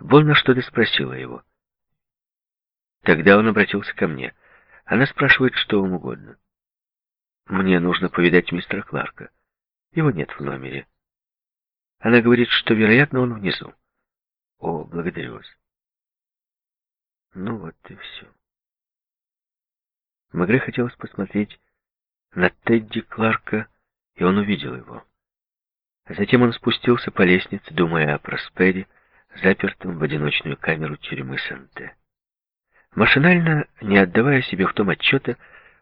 Больно что-то спросила его. Тогда он обратился ко мне. Она спрашивает, что вам угодно. Мне нужно повидать мистера Кларка. Его нет в номере. Она говорит, что, вероятно, он внизу. О, благодарю вас. Ну вот и все. Мегре хотелось посмотреть на Тедди Кларка, и он увидел его. Затем он спустился по лестнице, думая о Проспере, запертом в одиночную камеру тюрьмы Санте. Машинально, не отдавая себе в том отчета,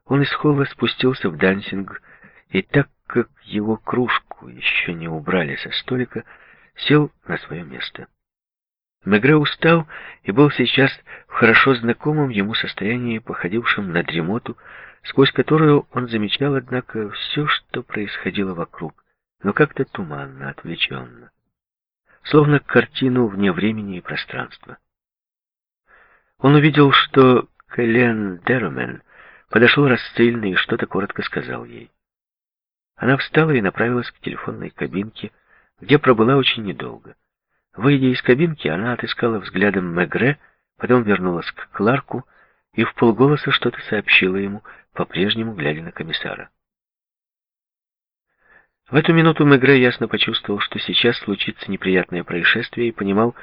он из холла спустился в дансинг, и так как его кружку еще не убрали со столика, сел на свое место. Мегре устал и был сейчас в хорошо знакомом ему состоянии, походившем на дремоту, сквозь которую он замечал, однако, все, что происходило вокруг, но как-то туманно, отвлеченно словно картину вне времени и пространства. Он увидел, что Кэлен Дерумен подошел рассыльный и что-то коротко сказал ей. Она встала и направилась к телефонной кабинке, где пробыла очень недолго. Выйдя из кабинки, она отыскала взглядом Мегре, потом вернулась к Кларку и в полголоса что-то сообщила ему, по-прежнему глядя на комиссара. В эту минуту Мегре ясно почувствовал, что сейчас случится неприятное происшествие, и понимал,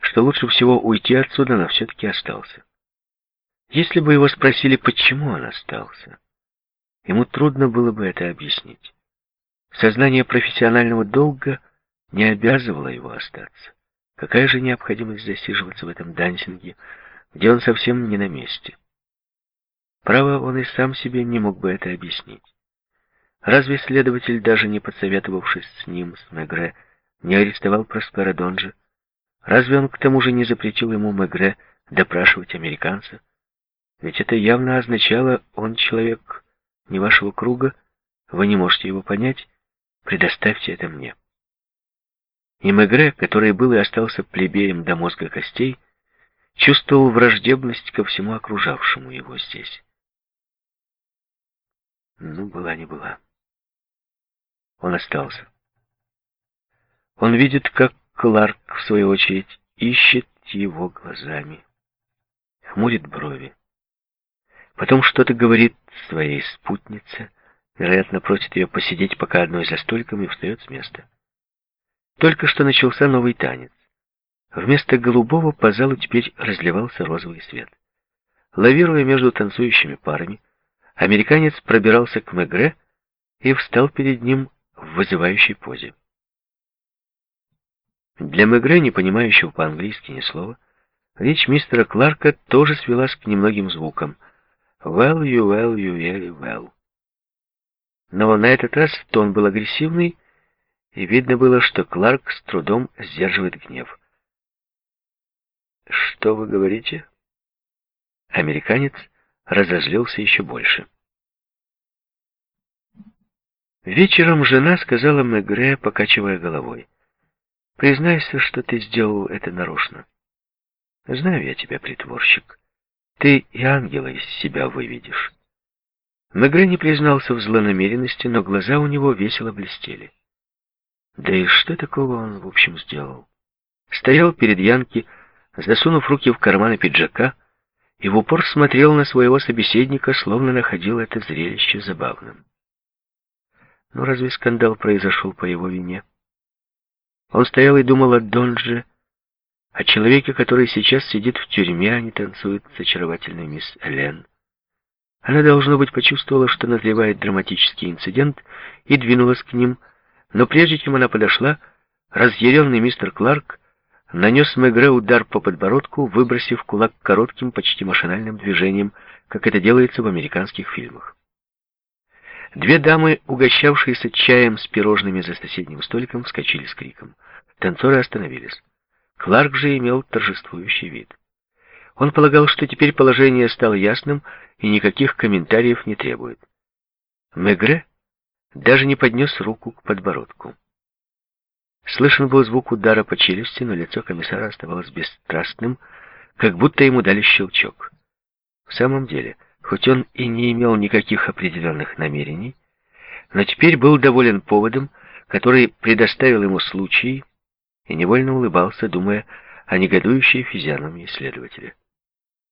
что лучше всего уйти отсюда, но все-таки остался. Если бы его спросили, почему он остался, ему трудно было бы это объяснить. Сознание профессионального долга не обязывало его остаться. Какая же необходимость засиживаться в этом дансинге, где он совсем не на месте? Право, он и сам себе не мог бы это объяснить. Разве следователь, даже не подсоветовавшись с ним, с Мегре, не арестовал Проспера Донжа? Разве он к тому же не запретил ему Мегре допрашивать американца? Ведь это явно означало, он человек не вашего круга, вы не можете его понять, предоставьте это мне. И Мегре, который был и остался плебеем до мозга костей, чувствовал враждебность ко всему окружавшему его здесь. Ну, была не была. Он остался. Он видит, как Кларк, в свою очередь, ищет его глазами. Хмурит брови. Потом что-то говорит своей спутнице, вероятно, просит ее посидеть пока одной за столиком и встает с места. Только что начался новый танец. Вместо голубого по залу теперь разливался розовый свет. Лавируя между танцующими парами, американец пробирался к Мегре и встал перед ним в вызывающей позе. Для Мегре, не понимающего по-английски ни слова, речь мистера Кларка тоже свелась к немногим звукам. «Well, you well, you very well». Но на этот раз тон был агрессивный, и видно было, что Кларк с трудом сдерживает гнев. «Что вы говорите?» Американец разозлился еще больше. Вечером жена сказала Мегре, покачивая головой. «Признайся, что ты сделал это нарочно. Знаю я тебя, притворщик. Ты и ангела из себя выведешь». Мегре не признался в злонамеренности, но глаза у него весело блестели. Да и что такого он, в общем, сделал? Стоял перед Янки, засунув руки в карманы пиджака, и в упор смотрел на своего собеседника, словно находил это зрелище забавным. Но разве скандал произошел по его вине? Он стоял и думал о Донже, о человеке, который сейчас сидит в тюрьме, а не танцует с очаровательной мисс Элен. Она, должно быть, почувствовала, что назревает драматический инцидент, и двинулась к ним, но прежде чем она подошла, разъяренный мистер Кларк нанес Мегре удар по подбородку, выбросив кулак коротким, почти машинальным движением, как это делается в американских фильмах. Две дамы, угощавшиеся чаем с пирожными за соседним столиком, вскочили с криком. Танцоры остановились. Кларк же имел торжествующий вид. Он полагал, что теперь положение стало ясным и никаких комментариев не требует. Мегре даже не поднес руку к подбородку. Слышен был звук удара по челюсти, но лицо комиссара оставалось бесстрастным, как будто ему дали щелчок. В самом деле, Хоть он и не имел никаких определенных намерений, но теперь был доволен поводом, который предоставил ему случай, и невольно улыбался, думая о негодующей физиономии следователя.